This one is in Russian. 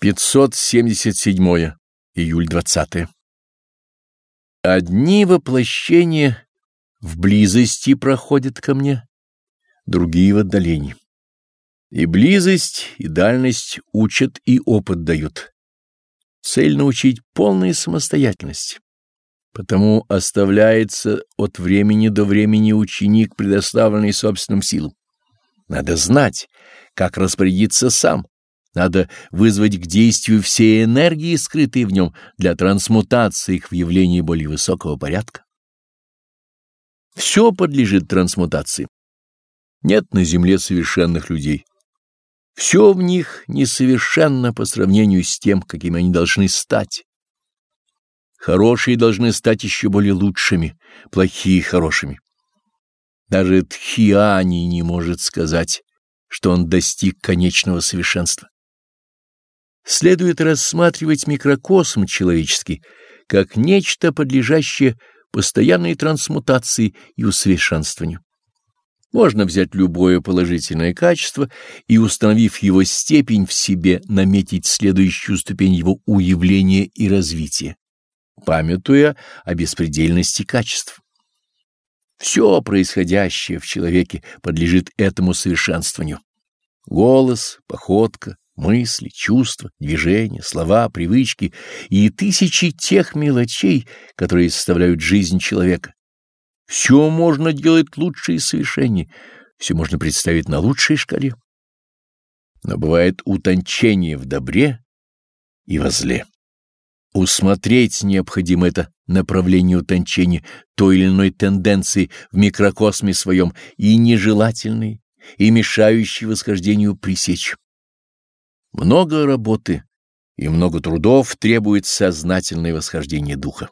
577 июль 20 Одни воплощения в близости проходят ко мне, другие в отдалении. И близость, и дальность учат и опыт дают. Цель научить полной самостоятельности. Потому оставляется от времени до времени ученик, предоставленный собственным силам. Надо знать, как распорядиться сам, надо вызвать к действию все энергии, скрытые в нем, для трансмутации их в явлении более высокого порядка. Все подлежит трансмутации. Нет на земле совершенных людей. Все в них несовершенно по сравнению с тем, какими они должны стать. Хорошие должны стать еще более лучшими, плохие — хорошими. Даже Тхиани не может сказать, что он достиг конечного совершенства следует рассматривать микрокосм человеческий как нечто, подлежащее постоянной трансмутации и усовершенствованию. Можно взять любое положительное качество и, установив его степень в себе, наметить следующую ступень его уявления и развития, памятуя о беспредельности качеств. Все происходящее в человеке подлежит этому совершенствованию. Голос, походка, мысли, чувства, движения, слова, привычки и тысячи тех мелочей, которые составляют жизнь человека. Все можно делать лучше и совершеннее, все можно представить на лучшей шкале. Но бывает утончение в добре и во зле. Усмотреть необходимо это направление утончения той или иной тенденции в микрокосме своем и нежелательные, и мешающие восхождению пресечь. Много работы и много трудов требует сознательное восхождение духа.